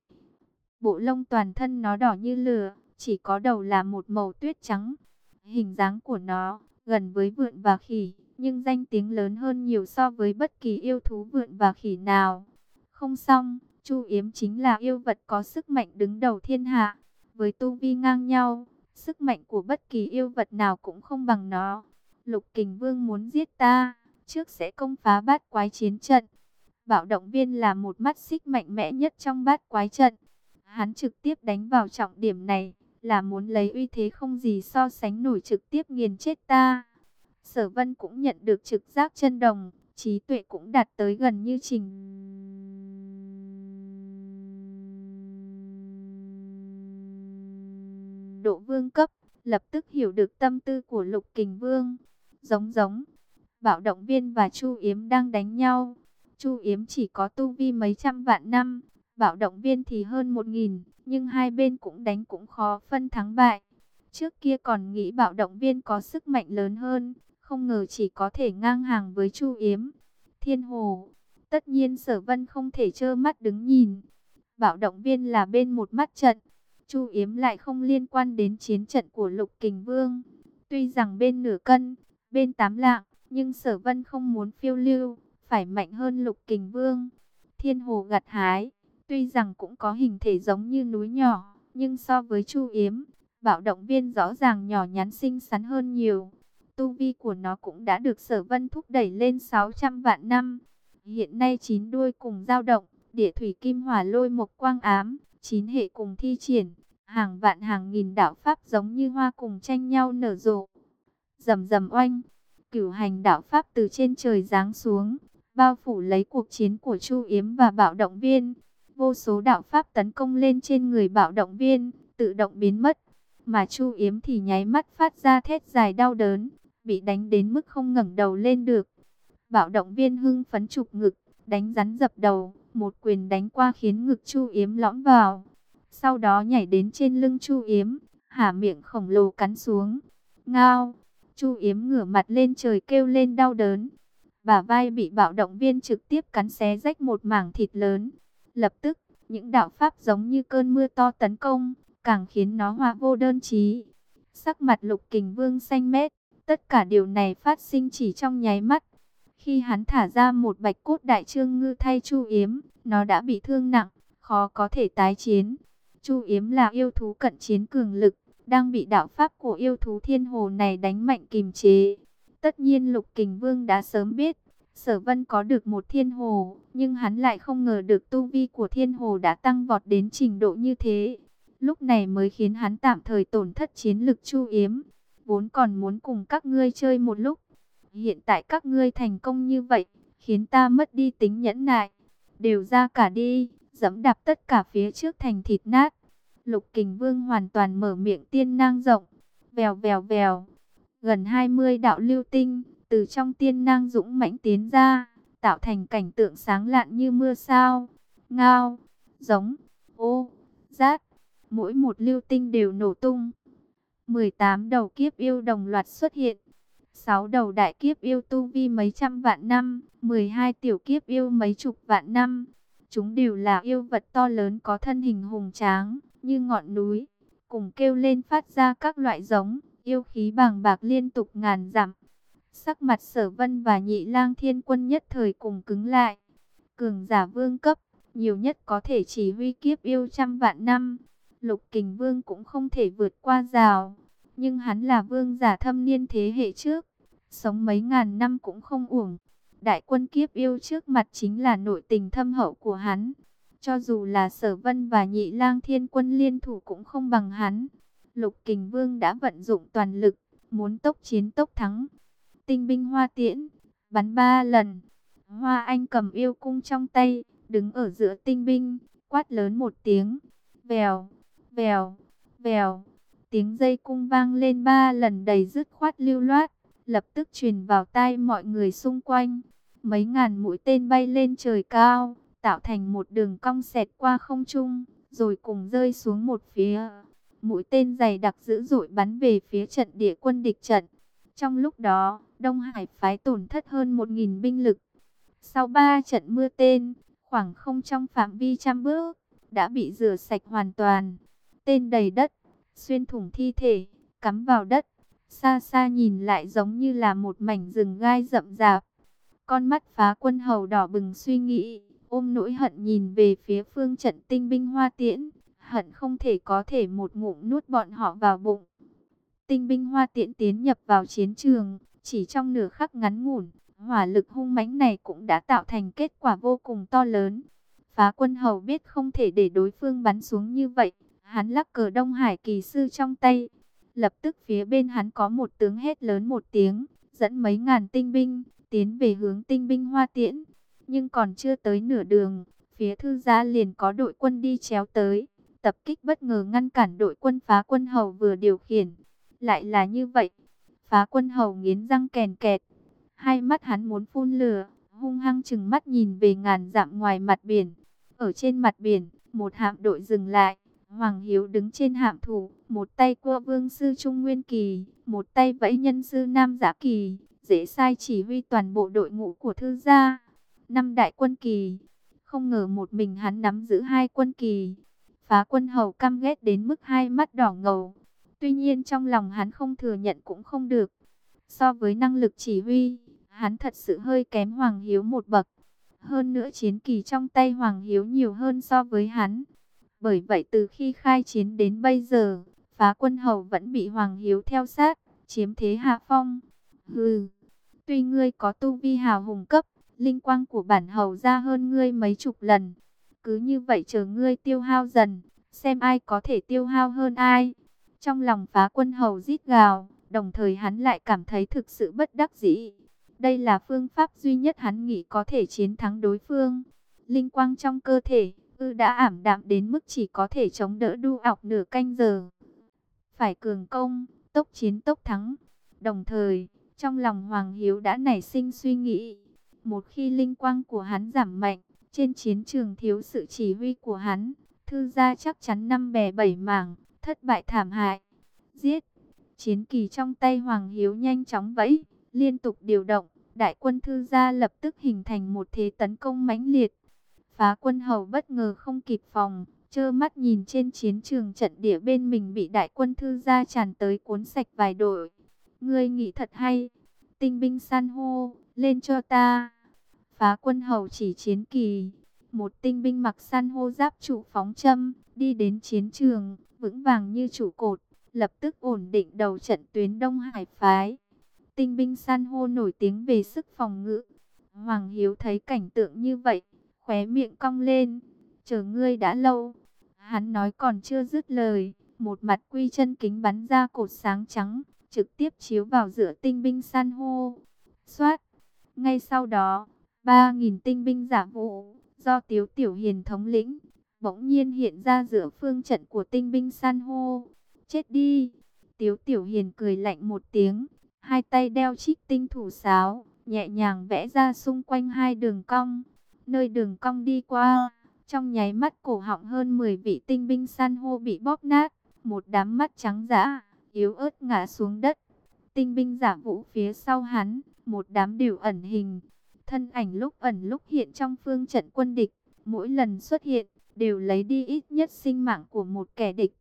[SPEAKER 1] Bộ lông toàn thân nó đỏ như lửa, chỉ có đầu là một màu tuyết trắng. Hình dáng của nó gần với vượn và khỉ, nhưng danh tiếng lớn hơn nhiều so với bất kỳ yêu thú vượn và khỉ nào. Không xong, Chu Yếm chính là yêu vật có sức mạnh đứng đầu thiên hạ, với tu vi ngang nhau, sức mạnh của bất kỳ yêu vật nào cũng không bằng nó. Lục Kình Vương muốn giết ta, trước sẽ công phá bát quái chiến trận. Bạo động viên là một mắt xích mạnh mẽ nhất trong bát quái trận. Hắn trực tiếp đánh vào trọng điểm này, là muốn lấy uy thế không gì so sánh nổi trực tiếp nghiền chết ta. Sở Vân cũng nhận được trực giác chân đồng, trí tuệ cũng đạt tới gần như trình độ vương cấp, lập tức hiểu được tâm tư của Lục Kình Vương. Giống giống, Bạo động viên và Chu Yếm đang đánh nhau. Chu Yếm chỉ có tu vi mấy trăm vạn năm, bạo động viên thì hơn một nghìn, nhưng hai bên cũng đánh cũng khó phân thắng bại. Trước kia còn nghĩ bạo động viên có sức mạnh lớn hơn, không ngờ chỉ có thể ngang hàng với Chu Yếm. Thiên Hồ, tất nhiên Sở Vân không thể trơ mắt đứng nhìn. Bạo động viên là bên một mắt trận, Chu Yếm lại không liên quan đến chiến trận của Lục Kình Vương. Tuy rằng bên nửa cân, bên tám lạng, nhưng Sở Vân không muốn phiêu lưu, phải mạnh hơn Lục Kình Vương. Thiên Hồ gặt hái, tuy rằng cũng có hình thể giống như núi nhỏ, nhưng so với Chu Yếm, bạo động viên rõ ràng nhỏ nhắn xinh xắn hơn nhiều. Tu vi của nó cũng đã được Sở Vân thúc đẩy lên 600 vạn năm. Hiện nay chín đuôi cùng dao động, địa thủy kim hỏa lôi một quang ám, chín hệ cùng thi triển, hàng vạn hàng nghìn đạo pháp giống như hoa cùng tranh nhau nở rộ. Rầm rầm oanh, cửu hành đạo pháp từ trên trời giáng xuống, bao phủ lấy cuộc chiến của Chu Yếm và bạo động viên. Vô số đạo pháp tấn công lên trên người bạo động viên, tự động biến mất. Mà Chu Yếm thì nháy mắt phát ra thét dài đau đớn, bị đánh đến mức không ngẩng đầu lên được. Bạo động viên hưng phấn chụp ngực, đánh rắn dập đầu, một quyền đánh qua khiến ngực Chu Yếm lõm vào. Sau đó nhảy đến trên lưng Chu Yếm, hả miệng khổng lồ cắn xuống. Ngao! Chu Yếm ngửa mặt lên trời kêu lên đau đớn. Bả vai bị bạo động viên trực tiếp cắn xé rách một mảng thịt lớn. Lập tức, những đạo pháp giống như cơn mưa to tấn công, càng khiến nó hòa vô đơn chí. Sắc mặt lục kình vương xanh mét, tất cả điều này phát sinh chỉ trong nháy mắt. Khi hắn thả ra một bạch cốt đại trương ngư thay Chu Yếm, nó đã bị thương nặng, khó có thể tái chiến. Chu Yếm là yêu thú cận chiến cường lực, đang bị đạo pháp của yêu thú thiên hồ này đánh mạnh kìm chế. Tất nhiên Lục Kình Vương đã sớm biết, Sở Vân có được một thiên hồ, nhưng hắn lại không ngờ được tu vi của thiên hồ đã tăng vọt đến trình độ như thế. Lúc này mới khiến hắn tạm thời tổn thất chiến lực Chu Yếm, vốn còn muốn cùng các ngươi chơi một lúc. Hiện tại các ngươi thành công như vậy, khiến ta mất đi tính nhẫn nại. Đều ra cả đi, dẫm đạp tất cả phía trước thành thịt nát. Lục Kình Vương hoàn toàn mở miệng tiên nang rộng, vèo vèo vèo. Gần 20 đạo lưu tinh từ trong tiên nang dũng mãnh tiến ra, tạo thành cảnh tượng sáng lạn như mưa sao. Ngao, giống, ô, rát, mỗi một lưu tinh đều nổ tung. 18 đầu kiếp yêu đồng loạt xuất hiện. 6 đầu đại kiếp yêu tu vi mấy trăm vạn năm, 12 tiểu kiếp yêu mấy chục vạn năm. Chúng đều là yêu vật to lớn có thân hình hùng tráng, như ngọn núi, cùng kêu lên phát ra các loại giống, yêu khí bàng bạc liên tục ngàn dặm. Sắc mặt sở vân và nhị lang thiên quân nhất thời cùng cứng lại. Cường giả vương cấp, nhiều nhất có thể chỉ huy kiếp yêu trăm vạn năm. Lục kình vương cũng không thể vượt qua rào. Nhưng hắn là vương giả thâm niên thế hệ trước. Sống mấy ngàn năm cũng không uổng. Đại quân kiếp yêu trước mặt chính là nội tình thâm hậu của hắn. Cho dù là sở vân và nhị lang thiên quân liên thủ cũng không bằng hắn. Lục kình vương đã vận dụng toàn lực, muốn tốc chiến tốc thắng. Tinh binh hoa tiễn, bắn ba lần. Hoa anh cầm yêu cung trong tay, đứng ở giữa tinh binh, quát lớn một tiếng. Vèo, vèo, vèo. Tiếng dây cung vang lên ba lần đầy dứt khoát lưu loát, lập tức truyền vào tai mọi người xung quanh. Mấy ngàn mũi tên bay lên trời cao, tạo thành một đường cong xẹt qua không trung, rồi cùng rơi xuống một phía. Mũi tên dày đặc dữ dội bắn về phía trận địa quân địch trận. Trong lúc đó, Đông Hải phái tổn thất hơn 1.000 binh lực. Sau ba trận mưa tên, khoảng không trong phạm vi trăm bước, đã bị rửa sạch hoàn toàn. Tên đầy đất, xuyên thủng thi thể, cắm vào đất. Xa xa nhìn lại giống như là một mảnh rừng gai rậm rạp. Con mắt phá quân hầu đỏ bừng suy nghĩ, ôm nỗi hận nhìn về phía phương trận tinh binh hoa tiễn. Hận không thể có thể một ngụm nuốt bọn họ vào bụng. Tinh binh hoa tiễn tiến nhập vào chiến trường, chỉ trong nửa khắc ngắn ngủn, hỏa lực hung mãnh này cũng đã tạo thành kết quả vô cùng to lớn. Phá quân hầu biết không thể để đối phương bắn xuống như vậy, hắn lắc cờ Đông Hải kỳ sư trong tay. Lập tức phía bên hắn có một tướng hét lớn một tiếng, dẫn mấy ngàn tinh binh, tiến về hướng tinh binh hoa tiễn. Nhưng còn chưa tới nửa đường, phía thư gia liền có đội quân đi chéo tới, tập kích bất ngờ ngăn cản đội quân phá quân hầu vừa điều khiển. Lại là như vậy, phá quân hầu nghiến răng kèn kẹt, hai mắt hắn muốn phun lửa, hung hăng chừng mắt nhìn về ngàn dặm ngoài mặt biển. Ở trên mặt biển, một hạm đội dừng lại, Hoàng Hiếu đứng trên hạm thủ, một tay cua vương sư Trung Nguyên Kỳ, một tay vẫy nhân sư Nam giả Kỳ, dễ sai chỉ huy toàn bộ đội ngũ của thư gia. Năm đại quân kỳ, không ngờ một mình hắn nắm giữ hai quân kỳ. Phá quân hầu căm ghét đến mức hai mắt đỏ ngầu. Tuy nhiên trong lòng hắn không thừa nhận cũng không được. So với năng lực chỉ huy, hắn thật sự hơi kém Hoàng Hiếu một bậc. Hơn nữa chiến kỳ trong tay Hoàng Hiếu nhiều hơn so với hắn. Bởi vậy từ khi khai chiến đến bây giờ, phá quân hầu vẫn bị Hoàng Hiếu theo sát, chiếm thế hạ phong. Hừ, tuy ngươi có tu vi hào hùng cấp, linh quang của bản hầu ra hơn ngươi mấy chục lần. Cứ như vậy chờ ngươi tiêu hao dần, xem ai có thể tiêu hao hơn ai. Trong lòng phá quân hầu rít gào, đồng thời hắn lại cảm thấy thực sự bất đắc dĩ. Đây là phương pháp duy nhất hắn nghĩ có thể chiến thắng đối phương. Linh quang trong cơ thể, ư đã ảm đạm đến mức chỉ có thể chống đỡ đu ọc nửa canh giờ. Phải cường công, tốc chiến tốc thắng. Đồng thời, trong lòng Hoàng Hiếu đã nảy sinh suy nghĩ. Một khi linh quang của hắn giảm mạnh, trên chiến trường thiếu sự chỉ huy của hắn, thư gia chắc chắn năm bè bảy mảng, thất bại thảm hại. Giết! Chiến kỳ trong tay Hoàng Hiếu nhanh chóng vẫy, liên tục điều động, đại quân thư gia lập tức hình thành một thế tấn công mãnh liệt. Phá quân hầu bất ngờ không kịp phòng, trơ mắt nhìn trên chiến trường trận địa bên mình bị đại quân thư gia tràn tới cuốn sạch vài đội. Ngươi nghĩ thật hay, tinh binh san hô, lên cho ta. Phá quân hầu chỉ chiến kỳ, một tinh binh mặc san hô giáp trụ phóng châm, đi đến chiến trường, vững vàng như trụ cột, lập tức ổn định đầu trận tuyến Đông Hải phái. Tinh binh san hô nổi tiếng về sức phòng ngự. Hoàng Hiếu thấy cảnh tượng như vậy, khóe miệng cong lên, chờ ngươi đã lâu. Hắn nói còn chưa dứt lời, một mặt quy chân kính bắn ra cột sáng trắng, trực tiếp chiếu vào giữa tinh binh san hô. Xoát! Ngay sau đó, 3.000 tinh binh giả vụ, do Tiếu Tiểu Hiền thống lĩnh, bỗng nhiên hiện ra giữa phương trận của tinh binh san hô. Chết đi! Tiếu Tiểu Hiền cười lạnh một tiếng, hai tay đeo trích tinh thủ sáo, nhẹ nhàng vẽ ra xung quanh hai đường cong. Nơi đường cong đi qua, trong nháy mắt cổ họng hơn 10 vị tinh binh san hô bị bóp nát, một đám mắt trắng dã, yếu ớt ngã xuống đất. Tinh binh giả vũ phía sau hắn, một đám đều ẩn hình, thân ảnh lúc ẩn lúc hiện trong phương trận quân địch, mỗi lần xuất hiện, đều lấy đi ít nhất sinh mạng của một kẻ địch.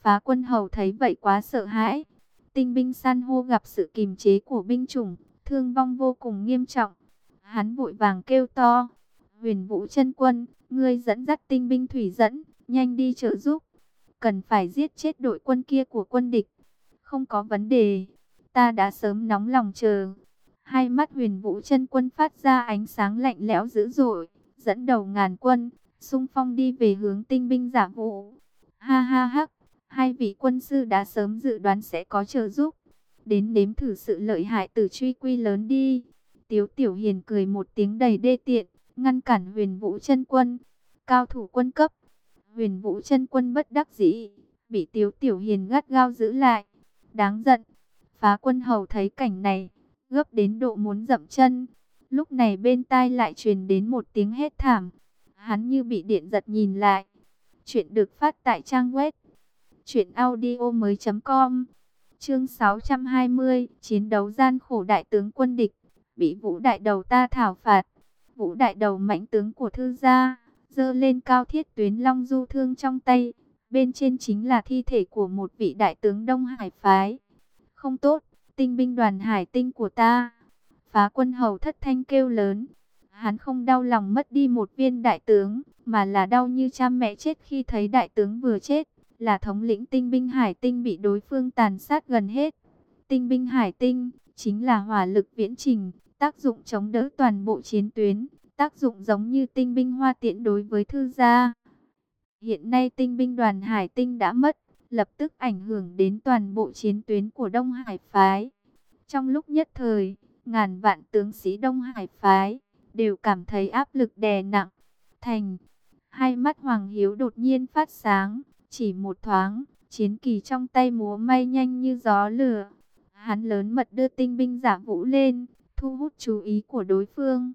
[SPEAKER 1] Phá quân hầu thấy vậy quá sợ hãi, tinh binh san hô gặp sự kìm chế của binh chủng, thương vong vô cùng nghiêm trọng. Hắn vội vàng kêu to, huyền vũ chân quân, ngươi dẫn dắt tinh binh thủy dẫn, nhanh đi trợ giúp. Cần phải giết chết đội quân kia của quân địch. Không có vấn đề, ta đã sớm nóng lòng chờ. Hai mắt huyền vũ chân quân phát ra ánh sáng lạnh lẽo dữ dội, dẫn đầu ngàn quân, xung phong đi về hướng tinh binh giả vụ. Ha ha hắc, hai vị quân sư đã sớm dự đoán sẽ có trợ giúp. Đến nếm thử sự lợi hại từ truy quy lớn đi. Tiếu Tiểu Hiền cười một tiếng đầy đê tiện, ngăn cản huyền vũ chân quân. Cao thủ quân cấp. Huyền vũ chân quân bất đắc dĩ, bị Tiếu Tiểu Hiền gắt gao giữ lại. Đáng giận. Phá quân hầu thấy cảnh này, gấp đến độ muốn dậm chân. Lúc này bên tai lại truyền đến một tiếng hét thảm. Hắn như bị điện giật nhìn lại. Chuyện được phát tại trang web truyệnaudiomoi.com. Chương 620, chiến đấu gian khổ đại tướng quân địch, bị Vũ đại đầu ta thảo phạt. Vũ đại đầu mãnh tướng của thư gia, dơ lên cao thiết tuyến long du thương trong tay, bên trên chính là thi thể của một vị đại tướng Đông Hải phái. Không tốt, tinh binh đoàn hải tinh của ta. Phá quân hầu thất thanh kêu lớn. Hắn không đau lòng mất đi một viên đại tướng, mà là đau như cha mẹ chết khi thấy đại tướng vừa chết, là thống lĩnh tinh binh hải tinh bị đối phương tàn sát gần hết. Tinh binh hải tinh, chính là hỏa lực viễn trình, tác dụng chống đỡ toàn bộ chiến tuyến, tác dụng giống như tinh binh hoa tiễn đối với thư gia. Hiện nay tinh binh đoàn hải tinh đã mất, lập tức ảnh hưởng đến toàn bộ chiến tuyến của Đông Hải phái. Trong lúc nhất thời, ngàn vạn tướng sĩ Đông Hải phái đều cảm thấy áp lực đè nặng. Thành, hai mắt Hoàng Hiếu đột nhiên phát sáng, chỉ một thoáng, chiến kỳ trong tay múa may nhanh như gió lửa. Hắn lớn mật đưa tinh binh giả vũ lên, thu hút chú ý của đối phương.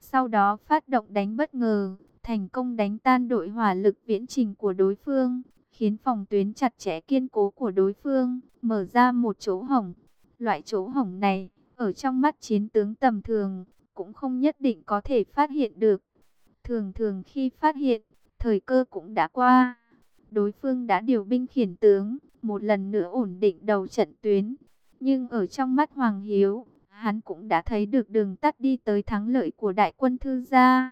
[SPEAKER 1] Sau đó phát động đánh bất ngờ, thành công đánh tan đội hỏa lực viễn trình của đối phương, khiến phòng tuyến chặt chẽ kiên cố của đối phương, mở ra một chỗ hổng. Loại chỗ hổng này, ở trong mắt chiến tướng tầm thường, cũng không nhất định có thể phát hiện được. Thường thường khi phát hiện, thời cơ cũng đã qua. Đối phương đã điều binh khiển tướng, một lần nữa ổn định đầu trận tuyến. Nhưng ở trong mắt Hoàng Hiếu, hắn cũng đã thấy được đường tắt đi tới thắng lợi của đại quân thư gia.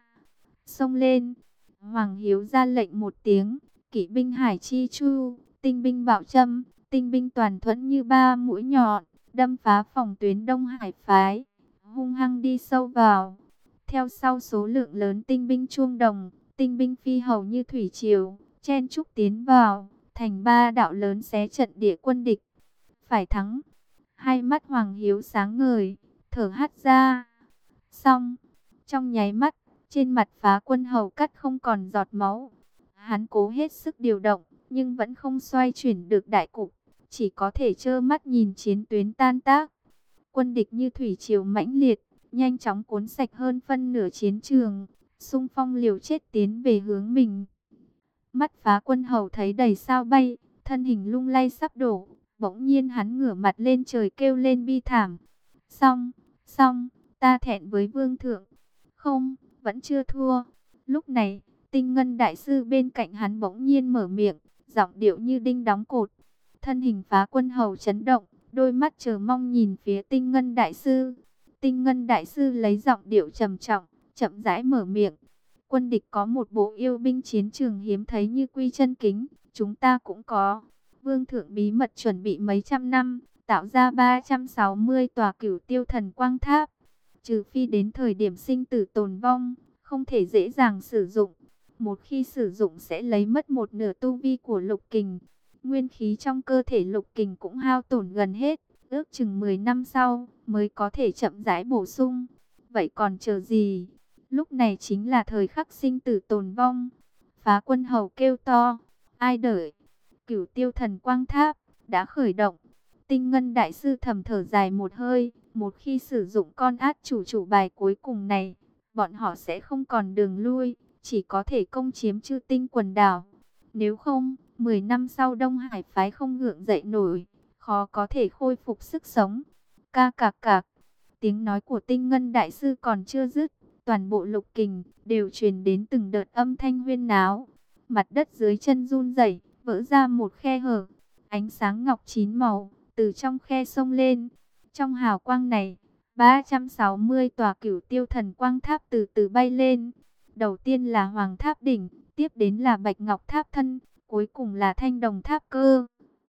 [SPEAKER 1] Xông lên, Hoàng Hiếu ra lệnh một tiếng, kỵ binh hải chi chu, tinh binh bảo châm, tinh binh toàn thuẫn như ba mũi nhọn, đâm phá phòng tuyến Đông Hải phái, hung hăng đi sâu vào. Theo sau số lượng lớn tinh binh chuông đồng, tinh binh phi hầu như thủy triều, chen trúc tiến vào, thành ba đạo lớn xé trận địa quân địch. Phải thắng. Hai mắt Hoàng Hiếu sáng ngời, thở hắt ra. Xong, trong nháy mắt, trên mặt phá quân hầu cắt không còn giọt máu. Hắn cố hết sức điều động, nhưng vẫn không xoay chuyển được đại cục, chỉ có thể trơ mắt nhìn chiến tuyến tan tác. Quân địch như thủy triều mãnh liệt, nhanh chóng cuốn sạch hơn phân nửa chiến trường, xung phong liều chết tiến về hướng mình. Mắt phá quân hầu thấy đầy sao bay, thân hình lung lay sắp đổ, bỗng nhiên hắn ngửa mặt lên trời kêu lên bi thảm. Xong, xong, ta thẹn với vương thượng. Không, vẫn chưa thua. Lúc này, tinh ngân đại sư bên cạnh hắn bỗng nhiên mở miệng, giọng điệu như đinh đóng cột. Thân hình phá quân hầu chấn động, đôi mắt chờ mong nhìn phía tinh ngân đại sư. Tinh ngân đại sư lấy giọng điệu trầm trọng, chậm rãi mở miệng. Quân địch có một bộ yêu binh chiến trường hiếm thấy như quy chân kính, chúng ta cũng có. Vương thượng bí mật chuẩn bị mấy trăm năm, tạo ra 360 tòa cửu tiêu thần quang tháp. Trừ phi đến thời điểm sinh tử tồn vong, không thể dễ dàng sử dụng. Một khi sử dụng sẽ lấy mất một nửa tu vi của lục kình. Nguyên khí trong cơ thể lục kình cũng hao tổn gần hết, ước chừng 10 năm sau mới có thể chậm rãi bổ sung. Vậy còn chờ gì? Lúc này chính là thời khắc sinh tử tồn vong. Phá quân hầu kêu to, ai đợi? Cửu tiêu thần quang tháp đã khởi động. Tinh ngân đại sư thầm thở dài một hơi, một khi sử dụng con át chủ chủ bài cuối cùng này, bọn họ sẽ không còn đường lui, chỉ có thể công chiếm chư tinh quần đảo. Nếu không, 10 năm sau Đông Hải phái không ngượng dậy nổi, khó có thể khôi phục sức sống. Ca cạc cạc, tiếng nói của tinh ngân đại sư còn chưa dứt, toàn bộ lục kình đều truyền đến từng đợt âm thanh huyên náo. Mặt đất dưới chân run rẩy, vỡ ra một khe hở, ánh sáng ngọc chín màu từ trong khe sông lên. Trong hào quang này, 360 tòa cửu tiêu thần quang tháp từ từ bay lên. Đầu tiên là Hoàng Tháp Đỉnh, tiếp đến là Bạch Ngọc Tháp Thân, cuối cùng là Thanh Đồng Tháp Cơ.